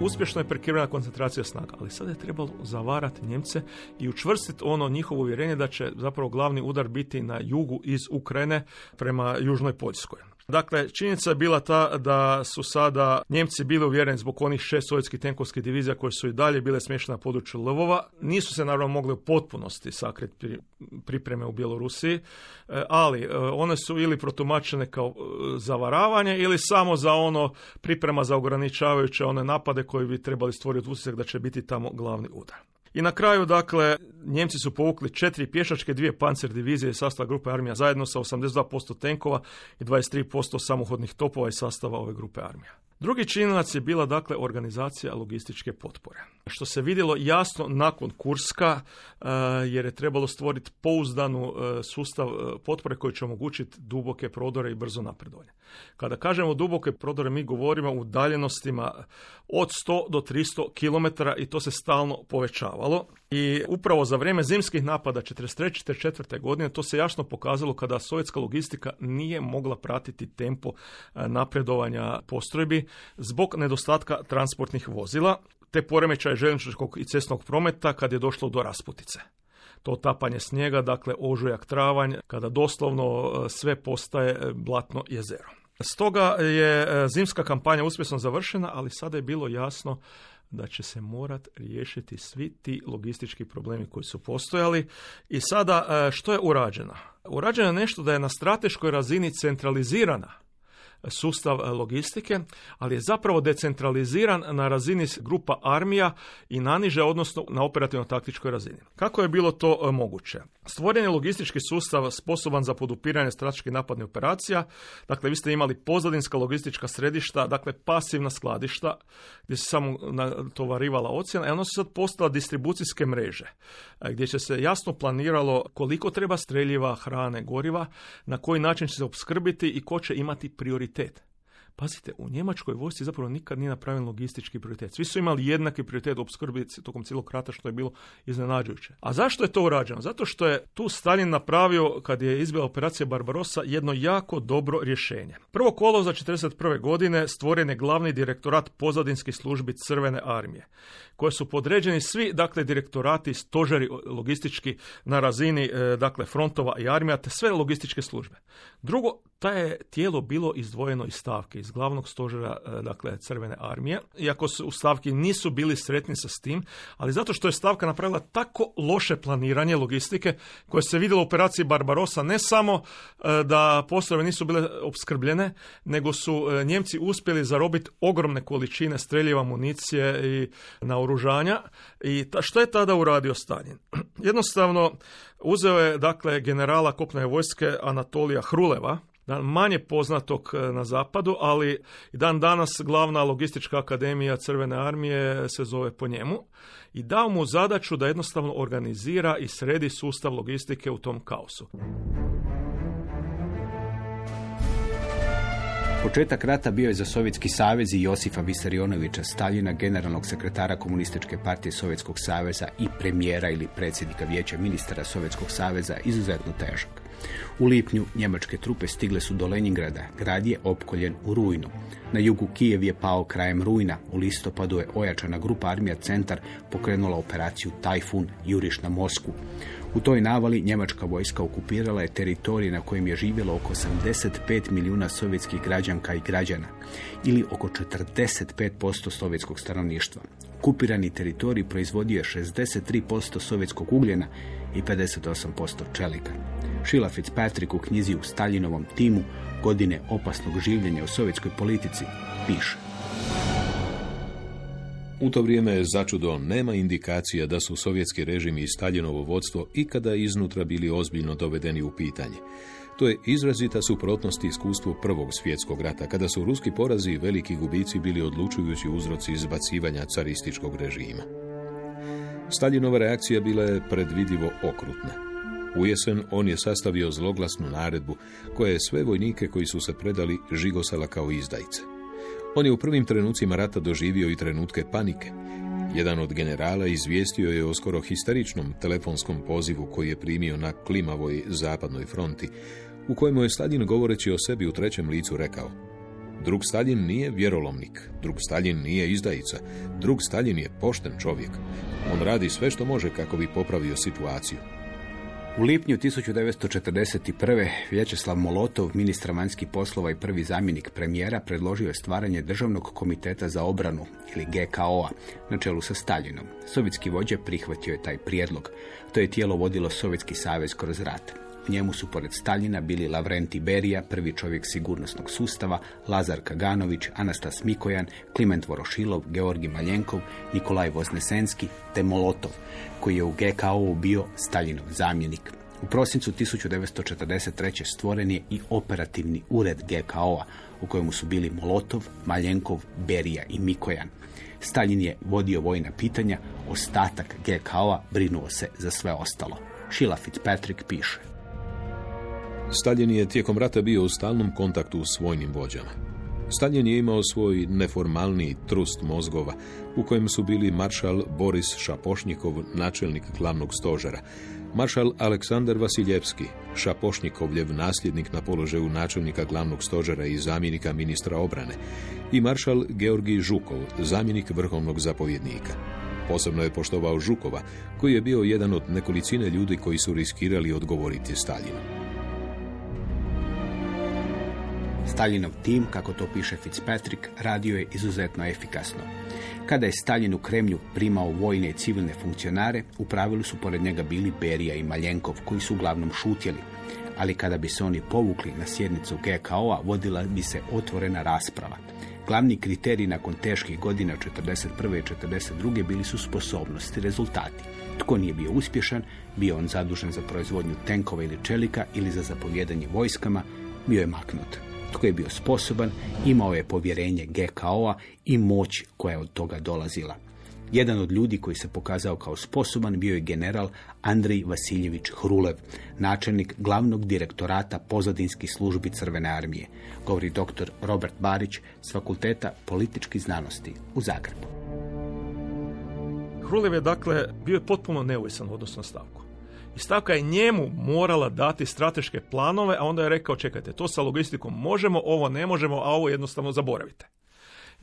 Speaker 4: Uspješno je prekrivena koncentracija snaga, ali sada je trebalo zavarati Njemce i učvrstiti ono njihovo uvjerenje da će zapravo glavni udar biti na jugu iz Ukrajine prema Južnoj Poljskoj. Dakle, činjenica je bila ta da su sada Njemci bili uvjereni zbog onih šest sovjetskih tenkovskih divizija koje su i dalje bile smještene na području Lvova. Nisu se naravno mogli u potpunosti sakriti pripreme u Bjelorusiji, e, ali e, one su ili protumačene kao e, zavaravanje ili samo za ono priprema za ograničavajuće one napade koji bi trebali stvoriti utisak da će biti tamo glavni udar. I na kraju, dakle, Njemci su povukli četiri pješačke, dvije pancer divizije iz sastava grupe armija zajedno sa 82% tenkova i 23% samohodnih topova iz sastava ove grupe armija. Drugi činilac je bila dakle organizacija logističke potpore. Što se vidjelo jasno nakon Kurska, e, jer je trebalo stvoriti pouzdanu e, sustav e, potpore koji će omogućiti duboke prodore i brzo napredovanje. Kada kažemo duboke prodore, mi govorimo udaljenostima od 100 do 300 km i to se stalno povećavalo. I upravo za vrijeme zimskih napada 43. 44. godine to se jasno pokazalo kada sovjetska logistika nije mogla pratiti tempo napredovanja postrojbi zbog nedostatka transportnih vozila te poremećaj željezničkog i cestnog prometa kad je došlo do rasputice. To tapanje snijega, dakle ožujak travanj, kada doslovno e, sve postaje e, blatno jezero. Stoga je e, zimska kampanja uspješno završena, ali sada je bilo jasno da će se morat riješiti svi ti logistički problemi koji su postojali. I sada što je urađeno? Urađeno je nešto da je na strateškoj razini centralizirana sustav e, logistike, ali je zapravo decentraliziran na razini grupa armija i naniže, odnosno na operativno-taktičkoj razini. Kako je bilo to e, moguće? Stvoren je logistički sustav sposoban za podupiranje strateških napadnih operacija. Dakle, vi ste imali pozadinska logistička središta, dakle pasivna skladišta gdje se samo tovarivala ocjena, i ono su sad postala distribucijske mreže e, gdje će se jasno planiralo koliko treba streljiva, hrane, goriva, na koji način će se opskrbiti i ko će imati prioritet prioritet. Pazite, u Njemačkoj vojsci zapravo nikad nije napravljen logistički prioritet. Svi su imali jednaki prioritet u opskrbi tokom cijelog rata što je bilo iznenađujuće. A zašto je to urađeno? Zato što je tu Stalin napravio, kad je izbila operacija Barbarossa, jedno jako dobro rješenje. Prvo kolo za 1941. godine stvoren je glavni direktorat pozadinskih službi Crvene armije, koje su podređeni svi, dakle, direktorati, stožeri logistički na razini, e, dakle, frontova i armija, te sve logističke službe. Drugo, ta je tijelo bilo izdvojeno iz stavke, iz glavnog stožera e, dakle, Crvene armije, iako su u stavki nisu bili sretni sa s tim, ali zato što je stavka napravila tako loše planiranje logistike koje se vidjelo u operaciji Barbarossa, ne samo e, da postrojbe nisu bile opskrbljene, nego su e, Njemci uspjeli zarobiti ogromne količine streljiva, municije i naoružanja. I ta, što je tada uradio Stalin? Jednostavno, uzeo je dakle generala kopne vojske Anatolija Hruleva, manje poznatog e, na zapadu, ali i dan danas glavna logistička akademija Crvene armije se zove po njemu i dao mu zadaću da jednostavno organizira i sredi sustav logistike u tom kaosu.
Speaker 2: Početak rata bio je za Sovjetski savez i Josifa Visarionovića Staljina, generalnog sekretara Komunističke partije Sovjetskog saveza i premijera ili predsjednika vijeća ministara Sovjetskog saveza izuzetno težak. U lipnju njemačke trupe stigle su do Leningrada. Grad je opkoljen u rujnu. Na jugu Kijev je pao krajem rujna. U listopadu je ojačana grupa armija Centar pokrenula operaciju Tajfun juriš na Mosku. U toj navali njemačka vojska okupirala je teritorij na kojem je živjelo oko 85 milijuna sovjetskih građanka i građana ili oko 45% sovjetskog stanovništva. Okupirani teritorij proizvodio je 63% sovjetskog ugljena i 58% čelika. Sheila Fitzpatrick u knjizi u Staljinovom timu godine opasnog življenja u sovjetskoj politici piše.
Speaker 3: U to vrijeme je začudo nema indikacija da su sovjetski režim i Staljinovo vodstvo ikada iznutra bili ozbiljno dovedeni u pitanje. To je izrazita suprotnost iskustvu Prvog svjetskog rata, kada su ruski porazi i veliki gubici bili odlučujući uzroci izbacivanja carističkog režima. Staljinova reakcija bila je predvidljivo okrutna. U jesen on je sastavio zloglasnu naredbu koja je sve vojnike koji su se predali žigosala kao izdajice. On je u prvim trenucima rata doživio i trenutke panike. Jedan od generala izvijestio je o skoro histeričnom telefonskom pozivu koji je primio na klimavoj zapadnoj fronti, u kojemu je Stalin govoreći o sebi u trećem licu rekao Drug Stalin nije vjerolomnik, drug Stalin nije izdajica, drug Stalin je pošten čovjek. On radi sve što može kako bi popravio situaciju.
Speaker 2: U lipnju 1941. Vječeslav Molotov, ministra vanjskih poslova i prvi zamjenik premijera, predložio je stvaranje Državnog komiteta za obranu, ili GKO-a, na čelu sa Staljinom. Sovjetski vođa prihvatio je taj prijedlog. To je tijelo vodilo Sovjetski savez kroz rat. Njemu su pored Staljina bili Lavrenti Berija, prvi čovjek sigurnosnog sustava, Lazar Kaganović, Anastas Mikojan, Kliment Vorošilov, Georgi Maljenkov, Nikolaj Voznesenski te Molotov, koji je u GKO bio Staljinov zamjenik. U prosincu 1943. stvoren je i operativni ured GKO-a u kojemu su bili Molotov, Maljenkov, Berija i Mikojan. Stalin je vodio vojna pitanja, ostatak GKO-a brinuo se za sve ostalo. Sheila Fitzpatrick piše.
Speaker 3: Stalin je tijekom rata bio u stalnom kontaktu s vojnim vođama. Stalin je imao svoj neformalni trust mozgova, u kojem su bili maršal Boris Šapošnjikov, načelnik glavnog stožera, maršal Aleksandar Vasiljevski, Šapošnjikovljev nasljednik na položaju načelnika glavnog stožera i zamjenika ministra obrane, i maršal Georgij Žukov, zamjenik vrhovnog zapovjednika. Posebno je poštovao Žukova, koji je bio jedan od nekolicine ljudi koji su riskirali odgovoriti Staljinu.
Speaker 2: Staljinov tim, kako to piše Fitzpatrick, radio je izuzetno efikasno. Kada je Stalin u Kremlju primao vojne i civilne funkcionare, u pravilu su pored njega bili Berija i Maljenkov, koji su uglavnom šutjeli. Ali kada bi se oni povukli na sjednicu GKO-a, vodila bi se otvorena rasprava. Glavni kriterij nakon teških godina 1941. i 1942. bili su sposobnosti, rezultati. Tko nije bio uspješan, bio on zadužen za proizvodnju tenkova ili čelika ili za zapovjedanje vojskama, bio je maknut. Tko je bio sposoban, imao je povjerenje GKO-a i moć koja je od toga dolazila. Jedan od ljudi koji se pokazao kao sposoban bio je general Andrij Vasiljević Hrulev, načelnik glavnog direktorata pozadinskih službi Crvene armije, govori dr. Robert Barić s Fakulteta političkih znanosti u Zagrebu.
Speaker 4: Hrulev je dakle bio potpuno neovisan u na stavku. I stavka je njemu morala dati strateške planove, a onda je rekao čekajte, to sa logistikom možemo, ovo ne možemo, a ovo jednostavno zaboravite.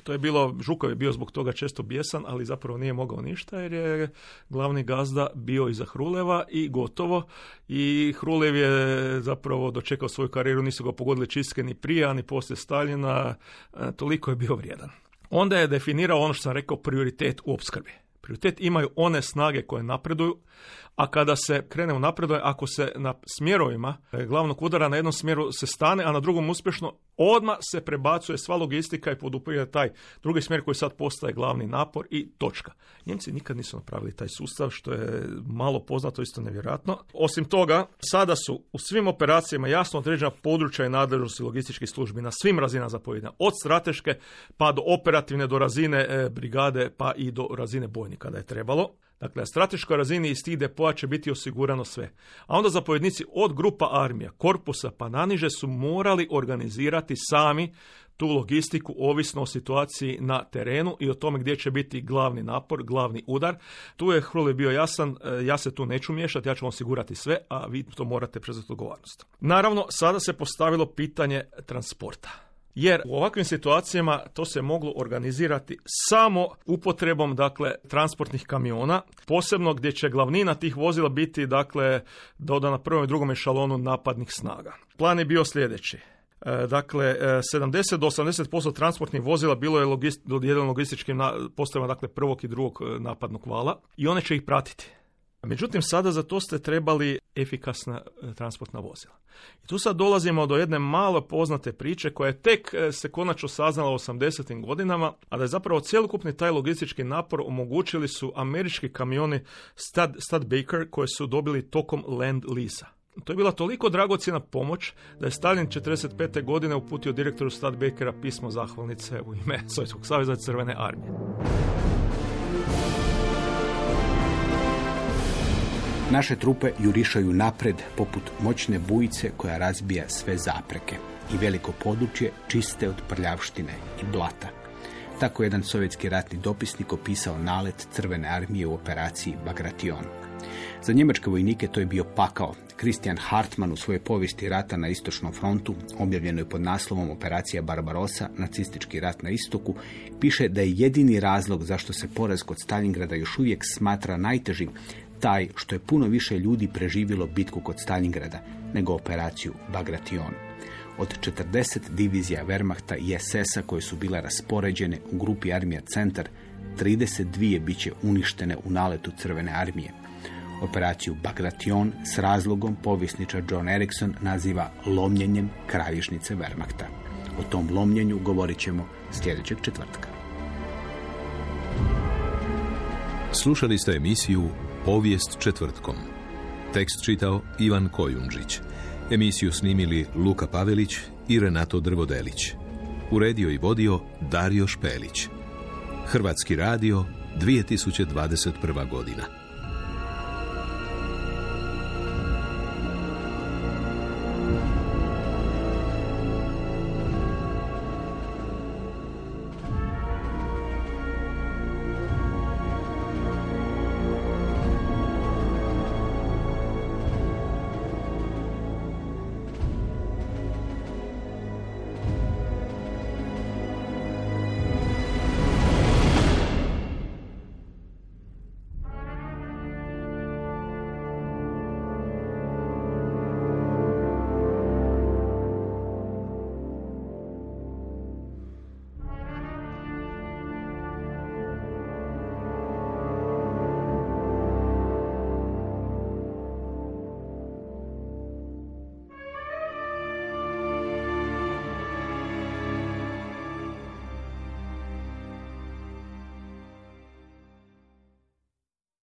Speaker 4: To je bilo, Žukov je bio zbog toga često bijesan, ali zapravo nije mogao ništa jer je glavni gazda bio iza Hruleva i gotovo. I Hrulev je zapravo dočekao svoju karijeru, nisu ga pogodili čistke ni prije, ni poslije Staljina, e, toliko je bio vrijedan. Onda je definirao ono što sam rekao prioritet u opskrbi. Prioritet imaju one snage koje napreduju, a kada se krene u napreduje, ako se na smjerovima e, glavnog udara na jednom smjeru se stane, a na drugom uspješno, odmah se prebacuje sva logistika i podupire taj drugi smjer koji sad postaje glavni napor i točka. Njemci nikad nisu napravili taj sustav, što je malo poznato, isto nevjerojatno. Osim toga, sada su u svim operacijama jasno određena područja i nadležnosti logističkih službi na svim razinama zapovjedanja, od strateške pa do operativne, do razine e, brigade, pa i do razine bojnika kada je trebalo. Dakle, na strateškoj razini iz tih depoa će biti osigurano sve. A onda zapovjednici od grupa armija, korpusa pa naniže su morali organizirati sami tu logistiku ovisno o situaciji na terenu i o tome gdje će biti glavni napor, glavni udar. Tu je Hruli bio jasan, e, ja se tu neću miješati, ja ću vam osigurati sve, a vi to morate preuzeti odgovornost. Naravno, sada se postavilo pitanje transporta jer u ovakvim situacijama to se moglo organizirati samo upotrebom dakle transportnih kamiona, posebno gdje će glavnina tih vozila biti dakle dodana prvom i drugom ešalonu napadnih snaga. Plan je bio sljedeći. E, dakle, 70 e, do 80% transportnih vozila bilo je logist, dodijeljeno logističkim postavama dakle, prvog i drugog e, napadnog vala i one će ih pratiti. Međutim, sada za to ste trebali efikasna e, transportna vozila. I tu sad dolazimo do jedne malo poznate priče koja je tek e, se konačno saznala u 80. godinama, a da je zapravo cjelokupni taj logistički napor omogućili su američki kamioni Stud, Stud Baker koje su dobili tokom Land Lisa. To je bila toliko dragocjena pomoć da je Stalin 45. godine uputio direktoru Bakera pismo zahvalnice u ime Sovjetskog saveza Crvene armije.
Speaker 2: Naše trupe jurišaju napred poput moćne bujice koja razbija sve zapreke i veliko područje čiste od prljavštine i blata. Tako jedan sovjetski ratni dopisnik opisao nalet Crvene armije u operaciji Bagration. Za njemačke vojnike to je bio pakao. Christian Hartmann u svojoj povijesti rata na istočnom frontu, objavljenoj pod naslovom Operacija Barbarosa, nacistički rat na istoku, piše da je jedini razlog zašto se poraz kod Stalingrada još uvijek smatra najtežim taj što je puno više ljudi preživjelo bitku kod Stalingrada nego operaciju Bagration. Od 40 divizija Wehrmachta i SS-a koje su bile raspoređene u grupi armija Centar, 32 bit će uništene u naletu Crvene armije. Operaciju Bagration s razlogom povjesničar John Erickson naziva lomljenjem kravišnice Wehrmachta. O tom lomljenju govorit ćemo sljedećeg četvrtka.
Speaker 3: Slušali ste emisiju Povijest četvrtkom. Tekst čitao Ivan Kojundžić. Emisiju snimili Luka Pavelić i Renato Drvodelić. Uredio i vodio Dario Špelić. Hrvatski radio 2021. godina.